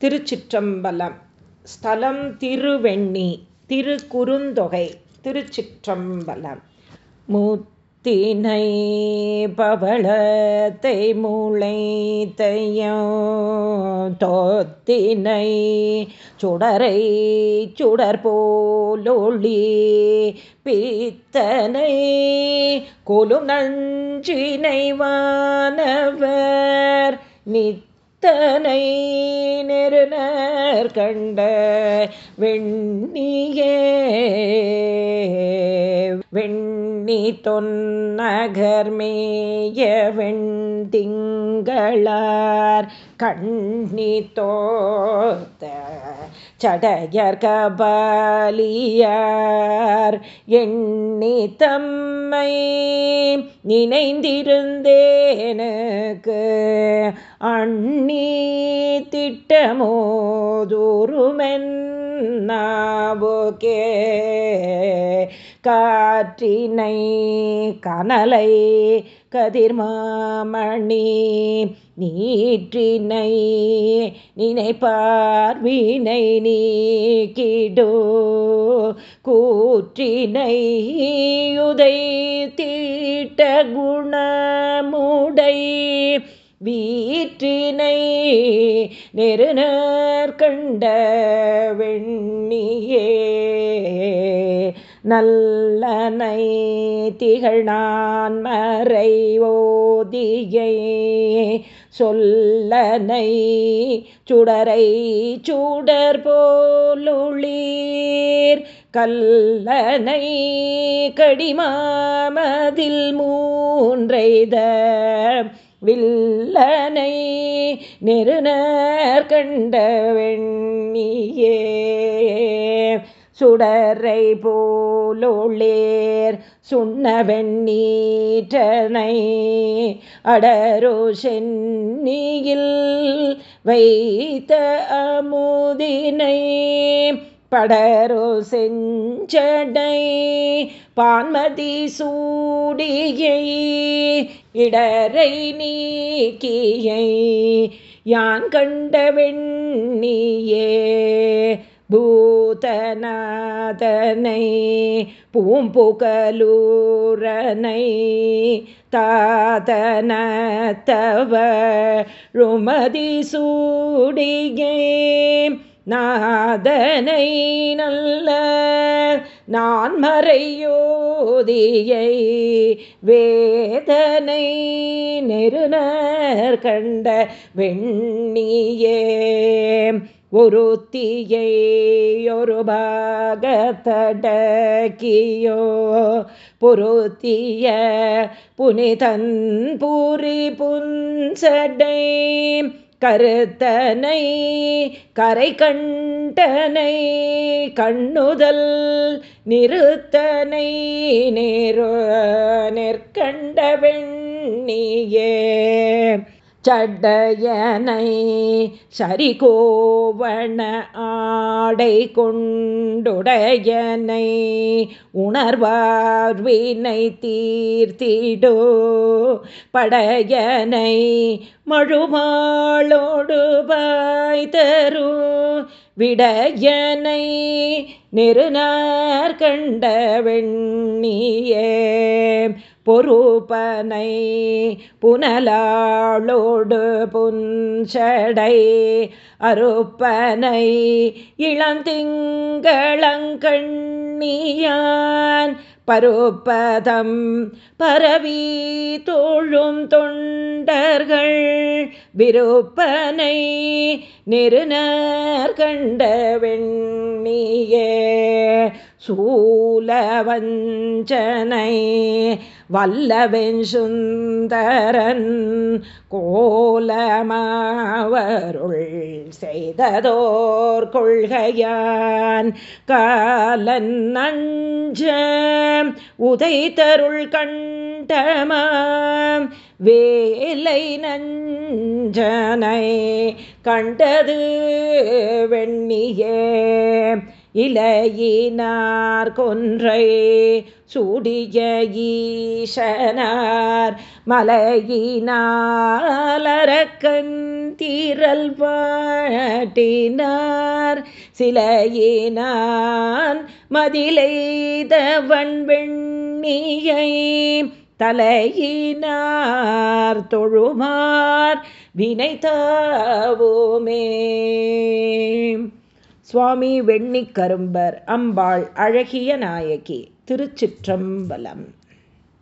திருச்சிற்றம்பலம். ஸ்தலம் திருவெண்ணி திருக்குறுந்தொகை திருச்சிற்றம்பலம். முத்தினை பவளத்தை மூளைத்தையோ தோத்தினை சுடரை சுடர் போலொளி பித்தனை கொலு நஞ்சினை வானவர் நித் தனை நெருனர் கண்ட வெண்ணியே வெண்ணி தொன்னகர்மேய வெண்திங்களார் கண்ணி தோத்த சடையர் கபாலியார் எண்ணி தம்மை நினைந்திருந்தேனுக்கு அண்ணி திட்டமோதுருமென் நாவுகே காற்றினை கனலை கதிர்மாமணி நீற்றினை நினைப்பார்வினை நீக்கிடோ. கூற்றினை உதை தீட்ட குணமுடை வீற்றினை நெருநர் கண்ட வெண்ணியே. நல்லனை திகழ்நான் மறை ஓதியை சொல்லனை சுடரை சுடர் போலுளீர். கல்லனை கடிமாமதில் மூன்றைத வில்லனை நெருநர் கண்ட வெண்ணியே. சுடரை போலோளேர் சுண்ண வெண்ணீற்றனை அடரோ சென்னியில் வைத்த அமுதினை படரோ செஞ்சடை பான்மதி சூடியை இடரை நீக்கியை யான் கண்ட வெண்ணியே பூதநாதனை பூம்புகலூரனை தாதனத்தவ ருமதி சூடியே நாதனை நல்ல நான் மறையோதியை வேதனை நெருநர் கண்ட வெண்ணியே. ஒரு தீயை ஒரு பாகத்தடக்கியோ. பொருத்திய புனிதன் பூரி புன்சடை கருத்தனை கரை கண்டனை கண்ணுதல் நிறுத்தனை நேரு நெற்கண்ட வெண்ணியே. சடையனை சரிகோவண ஆடை கொண்டுடையனை உணர்வார்வினை தீர்த்திடோ படையனை மழுமாளோடு பாய்தரு விடையனை நெருநார் கண்ட வெண்ணியே பொறுப்பனை புனலாளோடு புன்சடை அருப்பனை இளந்திங்களங்கண்ணியான் பருப்பதம் பரவி தோழும் தொண்டர்கள் விருப்பனை நெருநர் கண்ட வெண்ணியே சூலவஞ்சனை வல்லவென் சுந்தரன் கோலமாவருள் செய்ததோர் கொள்கையான் காலன் நஞ்ச உதைத்தருள் கண்டமாம் வேலை நஞ்சனை கண்டது வெண்ணியே இளையினார் கொன்றை சூடிய ஈசனார் மலையினாலரக்கந்தீரல் பாட்டினார். சிலையினான் மதிலைதவன் வெண்ணியை தலையினார் தொழுமார் வினைத்தாவோமே சுவாமி வெண்ணி கரும்பர் அம்பாள் அழகிய நாயகி திருச்சிற்றம்பலம்.